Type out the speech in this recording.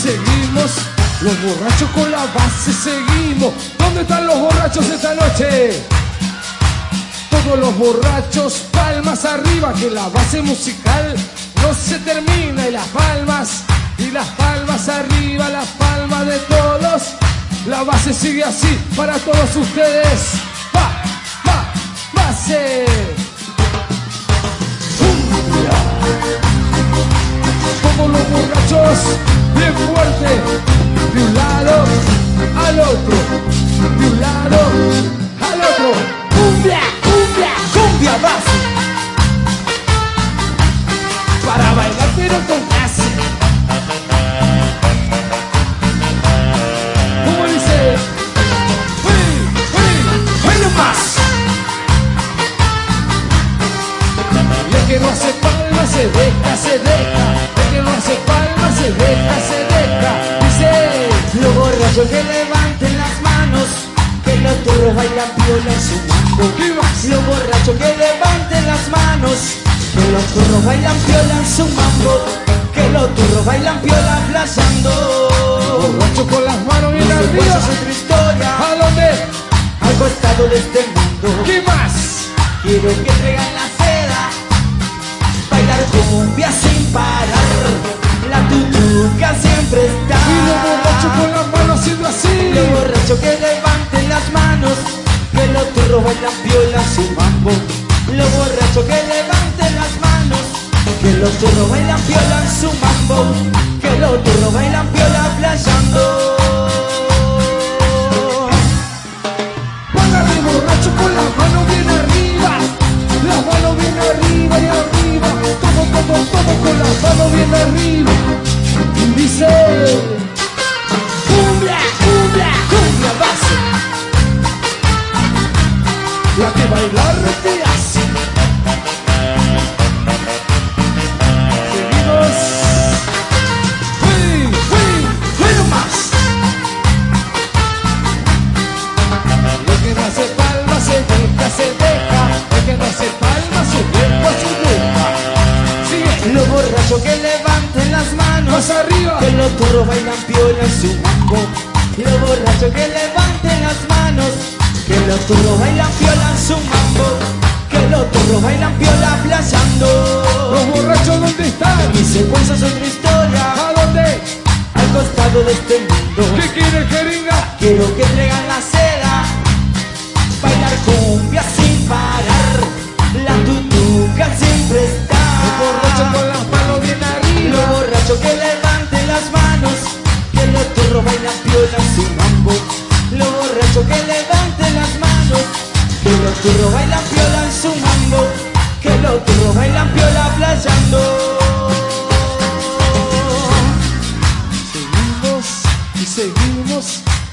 seguimos. Los borrachos con la base seguimos. ¿Dónde están los borrachos esta noche? Todos los borrachos, palmas arriba, que la base musical no se termina y las palmas, y las palmas arriba, las palmas de todos. La base sigue así para todos ustedes. Va, va, base. Borrachos que levanten las manos, que los turros bailan piola en su mambo. ¿qué más? Los borrachos que levanten las manos, que los turros bailan piola en su mambo. Que los turros bailan piola playando. Borracho con las manos bien Esa arriba. es otra historia, ¿A dónde? al costado de este mundo. ¿Qué más? Quiero que traigan la seda, bailar cumbia sin parar. La tutuca siempre está. Y los borrachos con las. Que levanten las manos, que los turros bailan viola su mambo. Los borrachos que levanten las manos, que los turros bailan viola su mambo. Que los turros bailan manos, arriba. que los turros bailan piola en su mambo. Los borrachos que levanten las manos, que los turros bailan piola en su mambo. Que los turros bailan piola playando. Los borrachos, ¿dónde están? Mi secuencia es otra historia, ¿A dónde? al costado de este mundo. ¿Qué quiere jeringa? Quiero que traigan la turros bailan